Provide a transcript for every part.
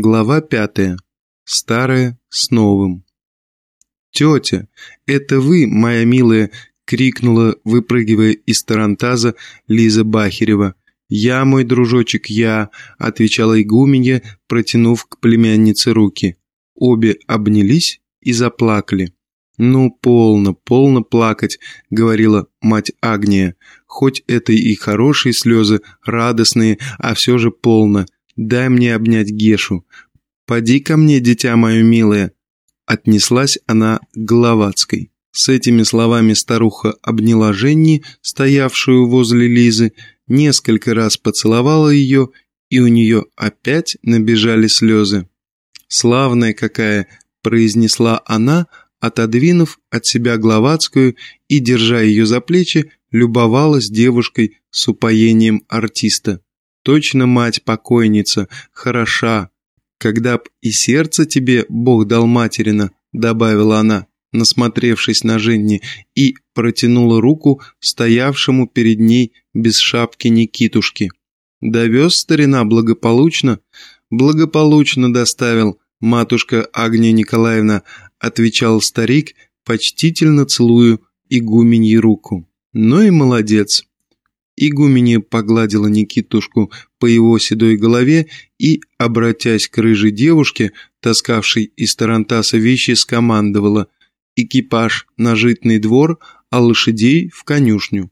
Глава пятая. Старое с новым. «Тетя, это вы, моя милая!» — крикнула, выпрыгивая из тарантаза Лиза Бахерева. «Я, мой дружочек, я!» — отвечала игуменья, протянув к племяннице руки. Обе обнялись и заплакали. «Ну, полно, полно плакать», — говорила мать Агния. «Хоть это и хорошие слезы, радостные, а все же полно. Дай мне обнять Гешу. Поди ко мне, дитя мое милое». Отнеслась она к Головацкой. С этими словами старуха обняла Женни, стоявшую возле Лизы, несколько раз поцеловала ее, и у нее опять набежали слезы. «Славная какая!» – произнесла она, отодвинув от себя Гловацкую и, держа ее за плечи, любовалась девушкой с упоением артиста. Точно мать-покойница, хороша. Когда б и сердце тебе Бог дал материна, добавила она, насмотревшись на Женни, и протянула руку стоявшему перед ней без шапки Никитушки. Довез старина благополучно? Благополучно доставил, матушка Агния Николаевна, отвечал старик, почтительно целую игуменьи руку. Ну и молодец. Игуменья погладила Никитушку по его седой голове и, обратясь к рыжей девушке, таскавшей из Тарантаса вещи, скомандовала «Экипаж на житный двор, а лошадей в конюшню.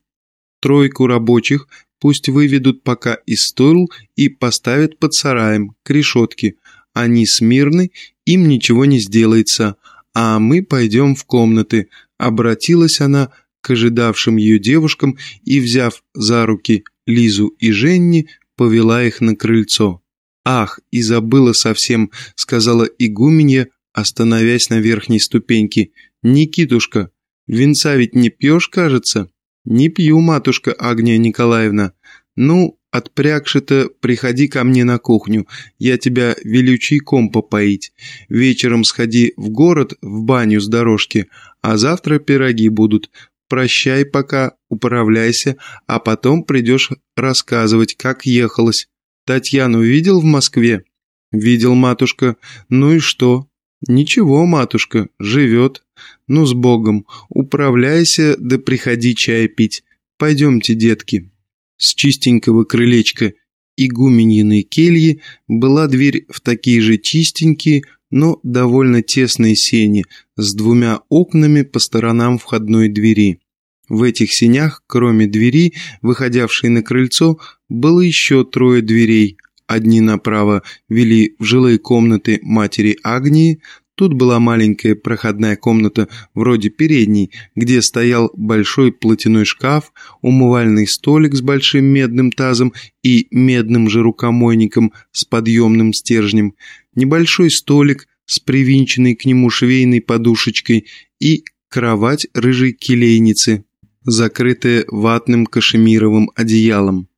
Тройку рабочих пусть выведут пока из стойл и поставят под сараем, к решетке. Они смирны, им ничего не сделается, а мы пойдем в комнаты», обратилась она к ожидавшим ее девушкам и, взяв за руки Лизу и Женни, повела их на крыльцо. «Ах, и забыла совсем», — сказала игуменья, остановясь на верхней ступеньке. «Никитушка, венца ведь не пьешь, кажется?» «Не пью, матушка Агния Николаевна. Ну, отпрягши-то, приходи ко мне на кухню, я тебя велю чайком попоить. Вечером сходи в город, в баню с дорожки, а завтра пироги будут. Прощай пока, управляйся, а потом придешь рассказывать, как ехалось. Татьяну видел в Москве? Видел, матушка. Ну и что? Ничего, матушка, живет. Ну, с Богом. Управляйся, да приходи чай пить. Пойдемте, детки. С чистенького крылечка игуменьиной кельи была дверь в такие же чистенькие, но довольно тесные сени с двумя окнами по сторонам входной двери. В этих сенях, кроме двери, выходявшей на крыльцо, было еще трое дверей. Одни направо вели в жилые комнаты матери Агнии, Тут была маленькая проходная комната вроде передней, где стоял большой платяной шкаф, умывальный столик с большим медным тазом и медным же рукомойником с подъемным стержнем, небольшой столик с привинченной к нему швейной подушечкой и кровать рыжей келейницы, закрытая ватным кашемировым одеялом.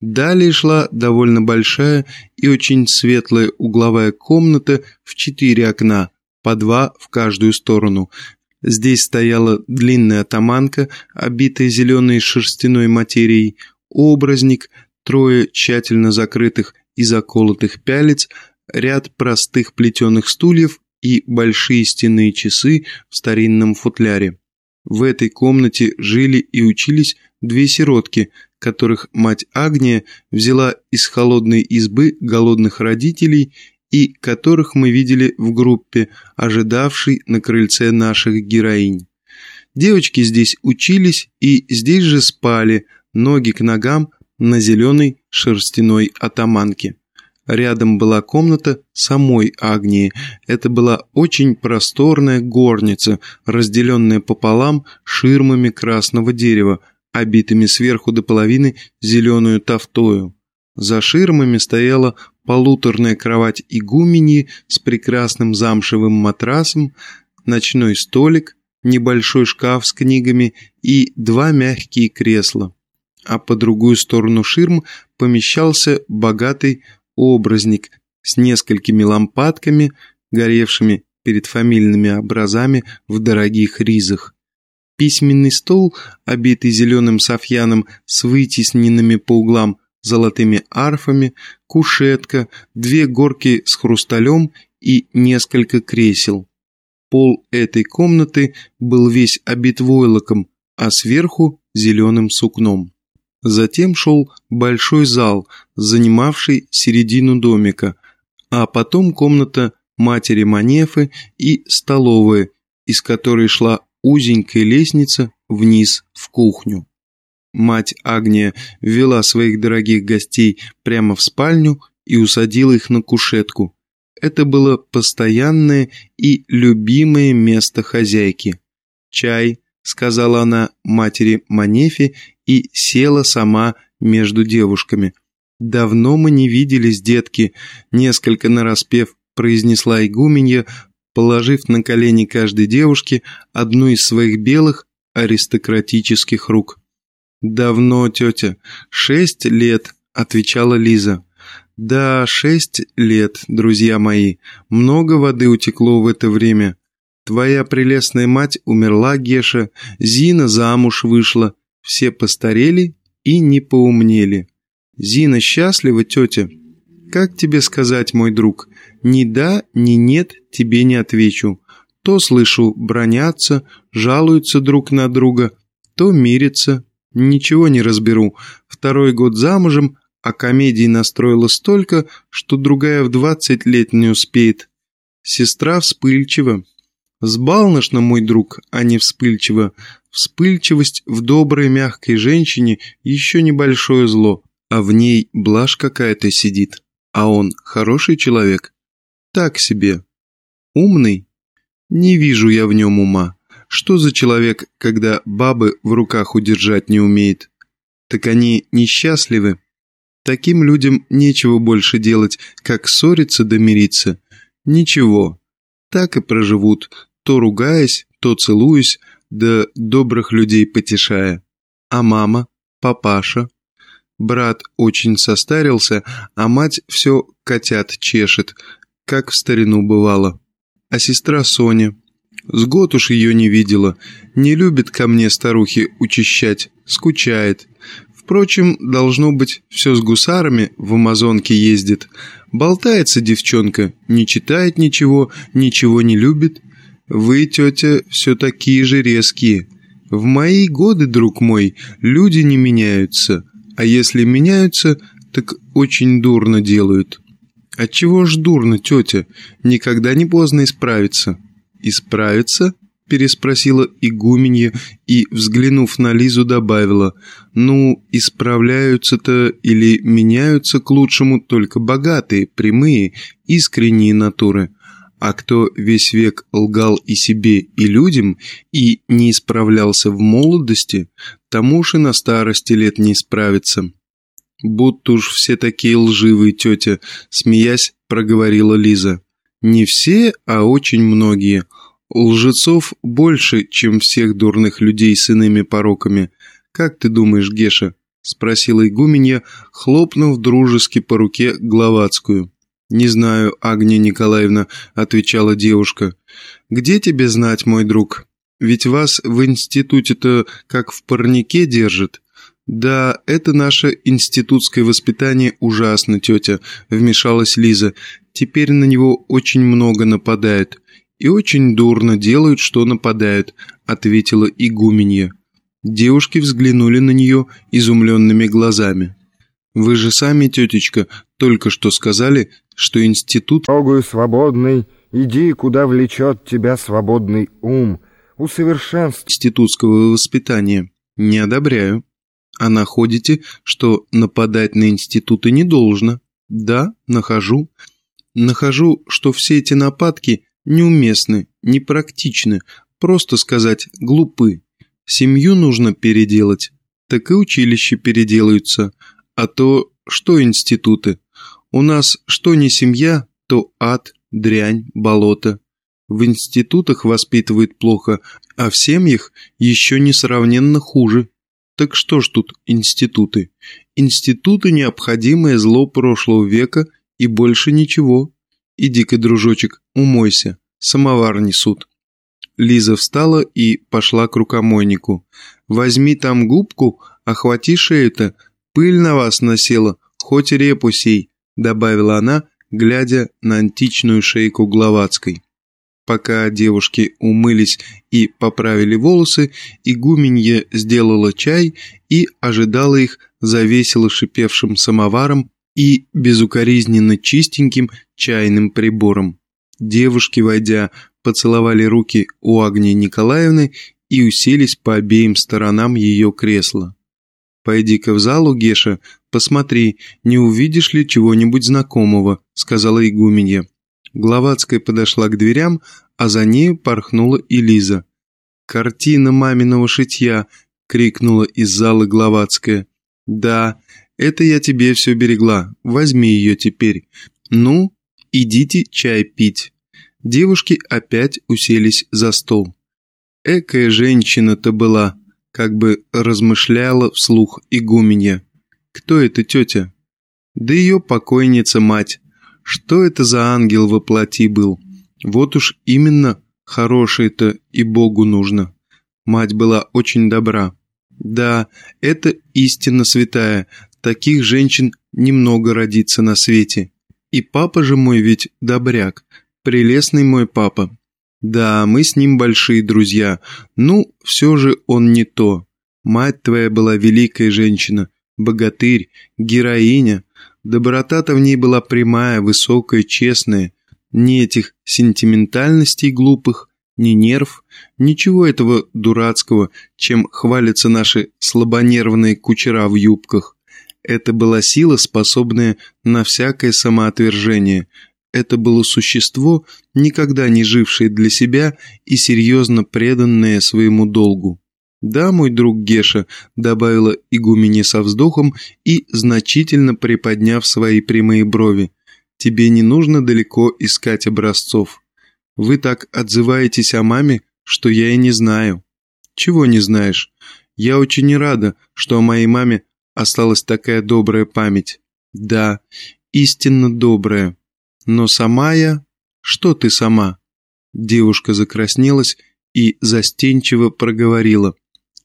Далее шла довольно большая и очень светлая угловая комната в четыре окна, по два в каждую сторону. Здесь стояла длинная атаманка, обитая зеленой шерстяной материей, образник, трое тщательно закрытых и заколотых пялец, ряд простых плетеных стульев и большие стенные часы в старинном футляре. В этой комнате жили и учились две сиротки, которых мать Агния взяла из холодной избы голодных родителей и которых мы видели в группе, ожидавшей на крыльце наших героинь. Девочки здесь учились и здесь же спали, ноги к ногам на зеленой шерстяной атаманке. Рядом была комната самой Агнии. Это была очень просторная горница, разделенная пополам ширмами красного дерева, обитыми сверху до половины зеленую тафтою. За ширмами стояла полуторная кровать игумени с прекрасным замшевым матрасом, ночной столик, небольшой шкаф с книгами и два мягкие кресла. А по другую сторону ширм помещался богатый образник с несколькими лампадками, горевшими перед фамильными образами в дорогих ризах. Письменный стол, обитый зеленым софьяном с вытесненными по углам золотыми арфами, кушетка, две горки с хрусталем и несколько кресел. Пол этой комнаты был весь обит войлоком, а сверху зеленым сукном. Затем шел большой зал, занимавший середину домика, а потом комната матери Манефы и столовая, из которой шла узенькая лестница вниз в кухню. Мать Агния ввела своих дорогих гостей прямо в спальню и усадила их на кушетку. Это было постоянное и любимое место хозяйки. «Чай», — сказала она матери Манефе и села сама между девушками. «Давно мы не виделись, детки», — несколько нараспев произнесла игуменья, положив на колени каждой девушке одну из своих белых аристократических рук. «Давно, тетя. Шесть лет», — отвечала Лиза. «Да, шесть лет, друзья мои. Много воды утекло в это время. Твоя прелестная мать умерла, Геша, Зина замуж вышла. Все постарели и не поумнели. Зина счастлива, тетя?» «Как тебе сказать, мой друг? Ни да, ни нет тебе не отвечу. То слышу, бронятся, жалуются друг на друга, то мирятся, Ничего не разберу. Второй год замужем, а комедий настроила столько, что другая в двадцать лет не успеет. Сестра вспыльчива. Сбалношна, мой друг, а не вспыльчива. Вспыльчивость в доброй мягкой женщине еще небольшое зло, а в ней блажь какая-то сидит. А он хороший человек? Так себе. Умный? Не вижу я в нем ума. Что за человек, когда бабы в руках удержать не умеет? Так они несчастливы. Таким людям нечего больше делать, как ссориться да мириться. Ничего. Так и проживут, то ругаясь, то целуясь, да добрых людей потешая. А мама, папаша? Брат очень состарился, а мать все котят чешет, как в старину бывало. А сестра Соня, с год уж ее не видела. Не любит ко мне старухи учащать, скучает. Впрочем, должно быть, все с гусарами в Амазонке ездит. Болтается девчонка, не читает ничего, ничего не любит. Вы, тетя, все такие же резкие. В мои годы, друг мой, люди не меняются. А если меняются, так очень дурно делают. Отчего ж дурно, тетя? Никогда не поздно исправиться исправиться?» – переспросила игуменья и, взглянув на Лизу, добавила, «Ну, исправляются-то или меняются к лучшему только богатые, прямые, искренние натуры, а кто весь век лгал и себе, и людям, и не исправлялся в молодости, тому уж и на старости лет не исправится». «Будто уж все такие лживые, тетя», – смеясь, проговорила Лиза. Не все, а очень многие. Лжецов больше, чем всех дурных людей с иными пороками. Как ты думаешь, Геша? Спросила игуменья, хлопнув дружески по руке Гловацкую. «Не знаю, Агния Николаевна», — отвечала девушка. «Где тебе знать, мой друг? Ведь вас в институте-то как в парнике держат». «Да, это наше институтское воспитание ужасно, тетя», — вмешалась Лиза. «Теперь на него очень много нападают». «И очень дурно делают, что нападают», — ответила игуменья. Девушки взглянули на нее изумленными глазами. «Вы же сами, тетечка, только что сказали, что институт...» «Дорогою свободный, иди, куда влечет тебя свободный ум, усовершенств...» «Институтского воспитания. Не одобряю». А находите, что нападать на институты не должно? Да, нахожу. Нахожу, что все эти нападки неуместны, непрактичны, просто сказать, глупы. Семью нужно переделать, так и училища переделаются. А то что институты? У нас что не семья, то ад, дрянь, болото. В институтах воспитывают плохо, а в семьях еще несравненно хуже. Так что ж тут институты? Институты – необходимое зло прошлого века и больше ничего. Иди-ка, дружочек, умойся, самовар несут. Лиза встала и пошла к рукомойнику. «Возьми там губку, охвати шею-то, Пыль на вас насела, хоть репу сей», — добавила она, глядя на античную шейку Гловацкой. Пока девушки умылись и поправили волосы, игуменье сделала чай и ожидала их за шипевшим самоваром и безукоризненно чистеньким чайным прибором. Девушки, войдя, поцеловали руки у Агнии Николаевны и уселись по обеим сторонам ее кресла. «Пойди-ка в залу, Геша, посмотри, не увидишь ли чего-нибудь знакомого», — сказала игуменья. Гловацкая подошла к дверям, а за ней порхнула и Лиза. «Картина маминого шитья!» — крикнула из зала Гловацкая. «Да, это я тебе все берегла, возьми ее теперь. Ну, идите чай пить». Девушки опять уселись за стол. Экая женщина-то была, как бы размышляла вслух игуменья. Кто это тетя? Да ее покойница мать. Что это за ангел во плоти был? Вот уж именно хорошее-то и Богу нужно. Мать была очень добра. Да, это истина святая. Таких женщин немного родится на свете. И папа же мой ведь добряк. Прелестный мой папа. Да, мы с ним большие друзья. Ну, все же он не то. Мать твоя была великая женщина, богатырь, героиня. Доброта-то в ней была прямая, высокая, честная. Ни этих сентиментальностей глупых, ни нерв, ничего этого дурацкого, чем хвалятся наши слабонервные кучера в юбках. Это была сила, способная на всякое самоотвержение. Это было существо, никогда не жившее для себя и серьезно преданное своему долгу. «Да, мой друг Геша», — добавила игумене со вздохом и значительно приподняв свои прямые брови, «тебе не нужно далеко искать образцов. Вы так отзываетесь о маме, что я и не знаю». «Чего не знаешь? Я очень рада, что о моей маме осталась такая добрая память». «Да, истинно добрая. Но сама я... Что ты сама?» Девушка закраснелась и застенчиво проговорила.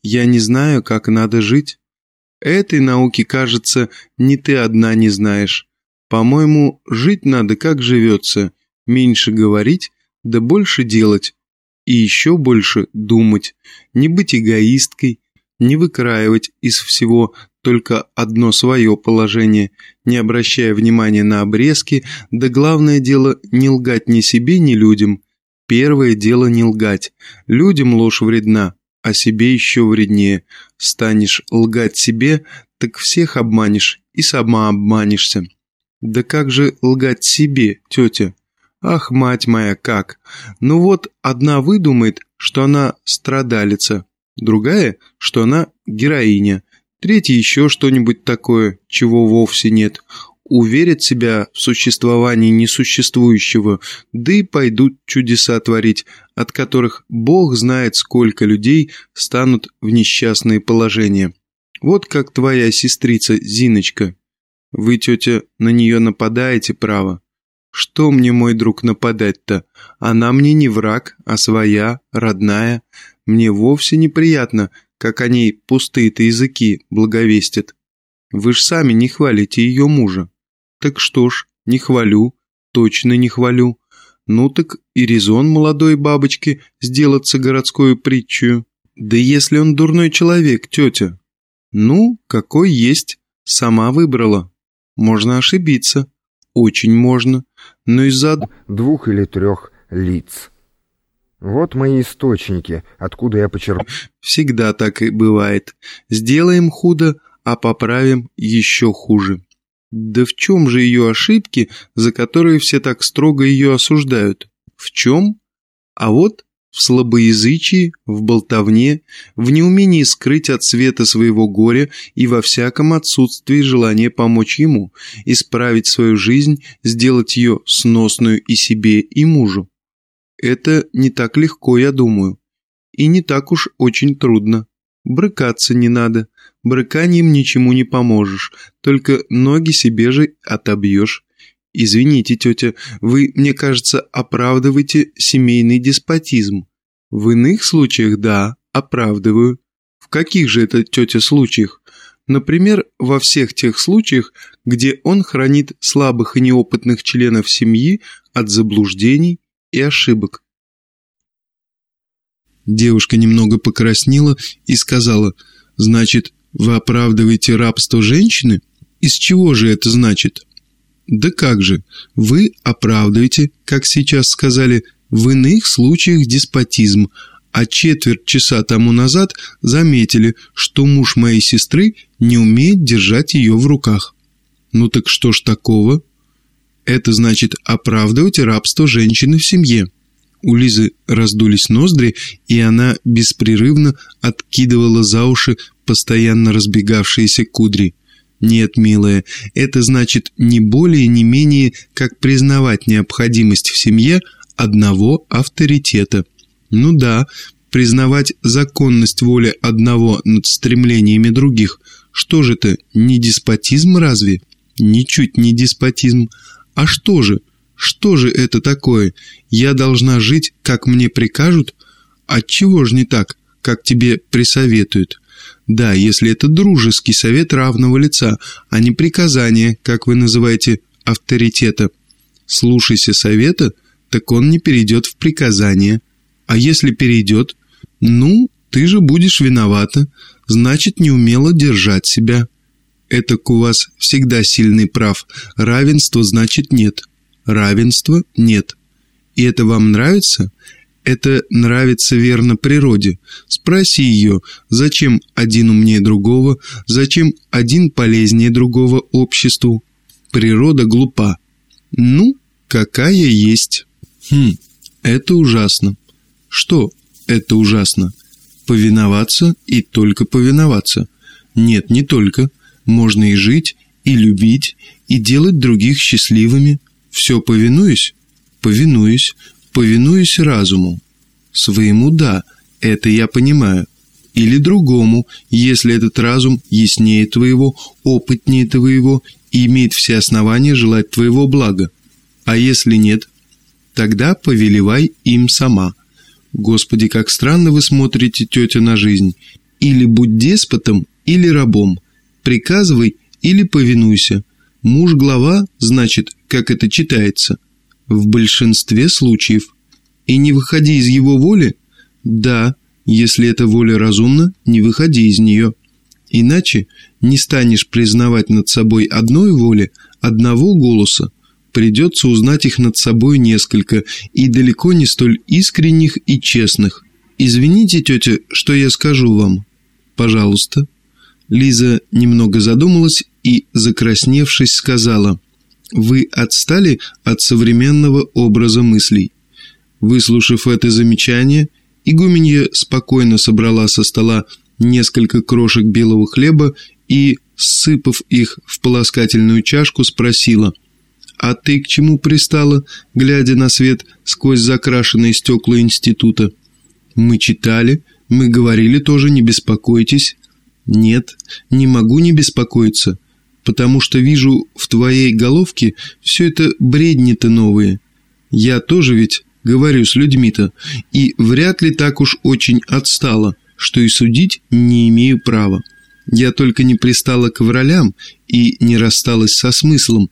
Я не знаю, как надо жить. Этой науки, кажется, не ты одна не знаешь. По-моему, жить надо, как живется. Меньше говорить, да больше делать. И еще больше думать. Не быть эгоисткой, не выкраивать из всего только одно свое положение, не обращая внимания на обрезки, да главное дело не лгать ни себе, ни людям. Первое дело не лгать. Людям ложь вредна, а себе еще вреднее. Станешь лгать себе, так всех обманешь и сама обманешься. Да как же лгать себе, тетя? Ах, мать моя, как! Ну вот, одна выдумает, что она страдалица, другая, что она героиня, третья еще что-нибудь такое, чего вовсе нет уверят себя в существовании несуществующего, да и пойдут чудеса творить, от которых Бог знает, сколько людей станут в несчастные положения. Вот как твоя сестрица Зиночка. Вы, тетя, на нее нападаете, право. Что мне, мой друг, нападать-то? Она мне не враг, а своя, родная. Мне вовсе неприятно, как они пустые-то языки благовестят. Вы ж сами не хвалите ее мужа. Так что ж, не хвалю, точно не хвалю. Ну так и резон молодой бабочки сделаться городской притчей. Да если он дурной человек, тетя. Ну, какой есть, сама выбрала. Можно ошибиться, очень можно, но из-за... Двух или трех лиц. Вот мои источники, откуда я почерпну. Всегда так и бывает. Сделаем худо, а поправим еще хуже. Да в чем же ее ошибки, за которые все так строго ее осуждают? В чем? А вот в слабоязычии, в болтовне, в неумении скрыть от света своего горя и во всяком отсутствии желания помочь ему, исправить свою жизнь, сделать ее сносную и себе, и мужу. Это не так легко, я думаю. И не так уж очень трудно. Брыкаться не надо, Брыканием ничему не поможешь, только ноги себе же отобьешь. Извините, тетя, вы, мне кажется, оправдываете семейный деспотизм. В иных случаях, да, оправдываю. В каких же это, тетя, случаях? Например, во всех тех случаях, где он хранит слабых и неопытных членов семьи от заблуждений и ошибок. Девушка немного покраснела и сказала, «Значит, вы оправдываете рабство женщины? Из чего же это значит?» «Да как же, вы оправдываете, как сейчас сказали, в иных случаях деспотизм, а четверть часа тому назад заметили, что муж моей сестры не умеет держать ее в руках. Ну так что ж такого? Это значит оправдывать рабство женщины в семье. У Лизы раздулись ноздри, и она беспрерывно откидывала за уши постоянно разбегавшиеся кудри. Нет, милая, это значит не более не менее, как признавать необходимость в семье одного авторитета – ну да, признавать законность воли одного над стремлениями других. Что же это, не деспотизм разве? Ничуть не деспотизм. А что же? Что же это такое? Я должна жить, как мне прикажут? Отчего же не так, как тебе присоветуют? Да, если это дружеский совет равного лица, а не приказание, как вы называете, авторитета. Слушайся совета, так он не перейдет в приказание. А если перейдет? Ну, ты же будешь виновата, значит, не умела держать себя. Это у вас всегда сильный прав. Равенства значит нет. Равенства нет. И это вам нравится? Это нравится верно природе. Спроси ее, зачем один умнее другого, зачем один полезнее другого обществу. Природа глупа. Ну, какая есть. Хм, это ужасно. Что это ужасно? Повиноваться и только повиноваться. Нет, не только. Можно и жить, и любить, и делать других счастливыми. Все повинуюсь? Повинуюсь. Повинуюсь разуму. Своему «да», это я понимаю. Или другому, если этот разум яснее твоего, опытнее твоего и имеет все основания желать твоего блага. А если нет, тогда повелевай им сама. Господи, как странно вы смотрите, тетя, на жизнь. Или будь деспотом, или рабом. Приказывай или повинуйся. Муж глава, значит, как это читается. В большинстве случаев. И не выходи из его воли? Да, если эта воля разумна, не выходи из нее. Иначе не станешь признавать над собой одной воли, одного голоса, Придется узнать их над собой несколько, и далеко не столь искренних и честных. «Извините, тетя, что я скажу вам?» «Пожалуйста». Лиза немного задумалась и, закрасневшись, сказала, «Вы отстали от современного образа мыслей». Выслушав это замечание, игуменья спокойно собрала со стола несколько крошек белого хлеба и, сыпав их в полоскательную чашку, спросила – «А ты к чему пристала?» глядя на свет сквозь закрашенные стекла института. «Мы читали, мы говорили тоже, не беспокойтесь». «Нет, не могу не беспокоиться, потому что вижу в твоей головке все это бредни-то новые. Я тоже ведь говорю с людьми-то, и вряд ли так уж очень отстала, что и судить не имею права. Я только не пристала к вралям и не рассталась со смыслом,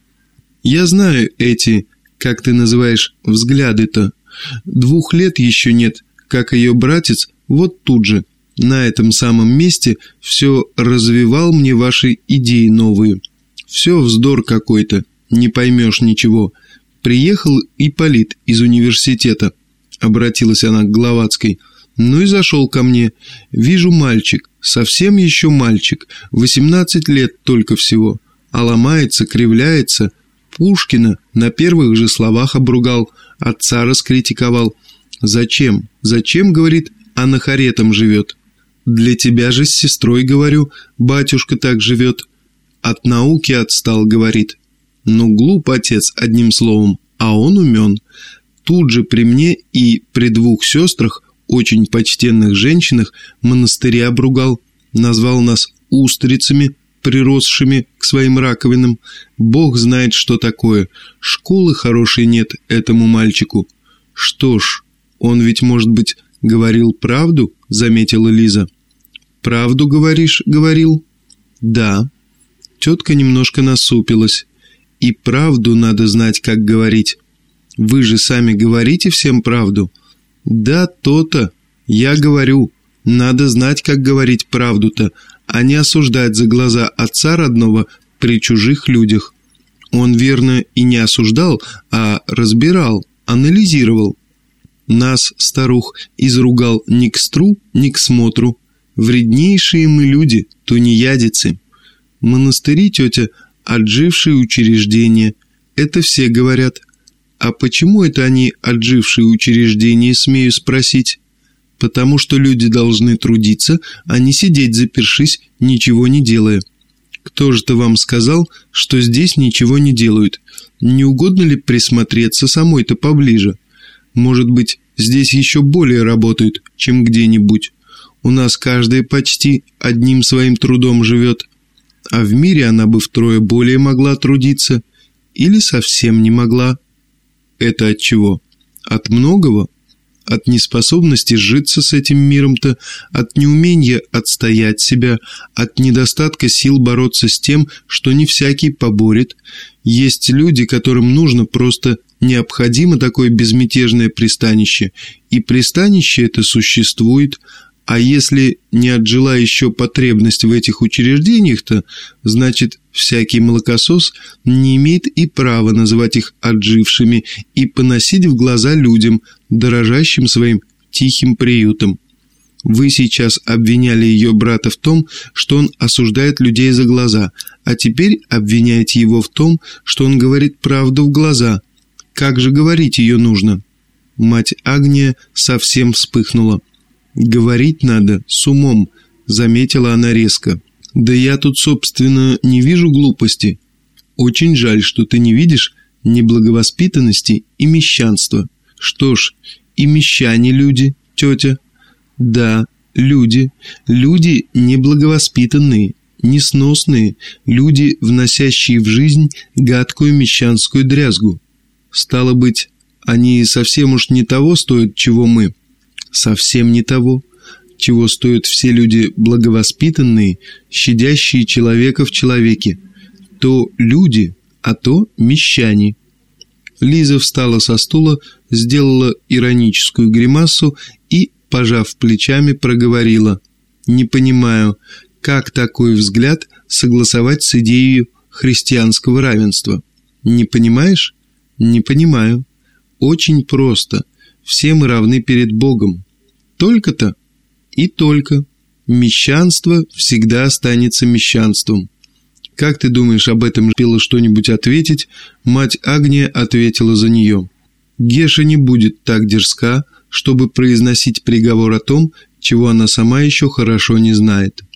я знаю эти, как ты называешь, взгляды-то. Двух лет еще нет, как ее братец вот тут же, на этом самом месте, все развивал мне ваши идеи новые. Все вздор какой-то, не поймешь ничего. Приехал Ипполит из университета, обратилась она к Гловацкой. Ну и зашел ко мне. Вижу мальчик, совсем еще мальчик, 18 лет только всего, а ломается, кривляется, Пушкина на первых же словах обругал, отца раскритиковал. «Зачем? Зачем, — говорит, — анахаретом живет? Для тебя же с сестрой, говорю, батюшка так живет. От науки отстал, — говорит. Ну, глуп отец, одним словом, а он умен. Тут же при мне и при двух сестрах, очень почтенных женщинах, монастыре обругал, назвал нас устрицами, приросшими к своим раковинам. Бог знает, что такое. Школы хорошей нет этому мальчику. Что ж, он ведь, может быть, говорил правду, заметила Лиза. Правду говоришь, говорил? Да. Тетка немножко насупилась. И правду надо знать, как говорить. Вы же сами говорите всем правду. Да, то-то. Я говорю. Надо знать, как говорить правду-то, а не осуждать за глаза отца родного при чужих людях. Он, верно, и не осуждал, а разбирал, анализировал. Нас, старух, изругал ни к стру, ни к смотру. Вреднейшие мы люди, тунеядицы. Монастыри, тетя, отжившие учреждения. Это все говорят. А почему это они отжившие учреждения, смею спросить? Потому что люди должны трудиться, а не сидеть запершись, ничего не делая. Кто же-то вам сказал, что здесь ничего не делают? Не угодно ли присмотреться самой-то поближе? Может быть, здесь еще более работают, чем где-нибудь? У нас каждая почти одним своим трудом живет. А в мире она бы втрое более могла трудиться. Или совсем не могла. Это от чего? От многого? от неспособности сжиться с этим миром-то, от неумения отстоять себя, от недостатка сил бороться с тем, что не всякий поборет. Есть люди, которым нужно просто необходимо такое безмятежное пристанище, и пристанище это существует, а если не отжила еще потребность в этих учреждениях-то, значит, всякий молокосос не имеет и права называть их отжившими и поносить в глаза людям, дорожащим своим тихим приютом. Вы сейчас обвиняли ее брата в том, что он осуждает людей за глаза, а теперь обвиняете его в том, что он говорит правду в глаза. Как же говорить ее нужно? Мать Агния совсем вспыхнула. «Говорить надо с умом», — заметила она резко. «Да я тут, собственно, не вижу глупости. Очень жаль, что ты не видишь неблаговоспитанности и мещанства. Что ж, и мещане люди, тетя». «Да, люди. Люди неблаговоспитанные, несносные, люди, вносящие в жизнь гадкую мещанскую дрязгу. Стало быть, они совсем уж не того стоят, чего мы» совсем не того, чего стоят все люди благовоспитанные, щадящие человека в человеке. То люди, а то мещане. Лиза встала со стула, сделала ироническую гримасу и, пожав плечами, проговорила. «Не понимаю, как такой взгляд согласовать с идеей христианского равенства? Не понимаешь? Не понимаю. Очень просто. Все мы равны перед Богом. Только-то и только. Мещанство всегда останется мещанством. Как ты думаешь, об этом успела что-нибудь ответить? Мать Агния ответила за нее. Геша не будет так дерзка, чтобы произносить приговор о том, чего она сама еще хорошо не знает.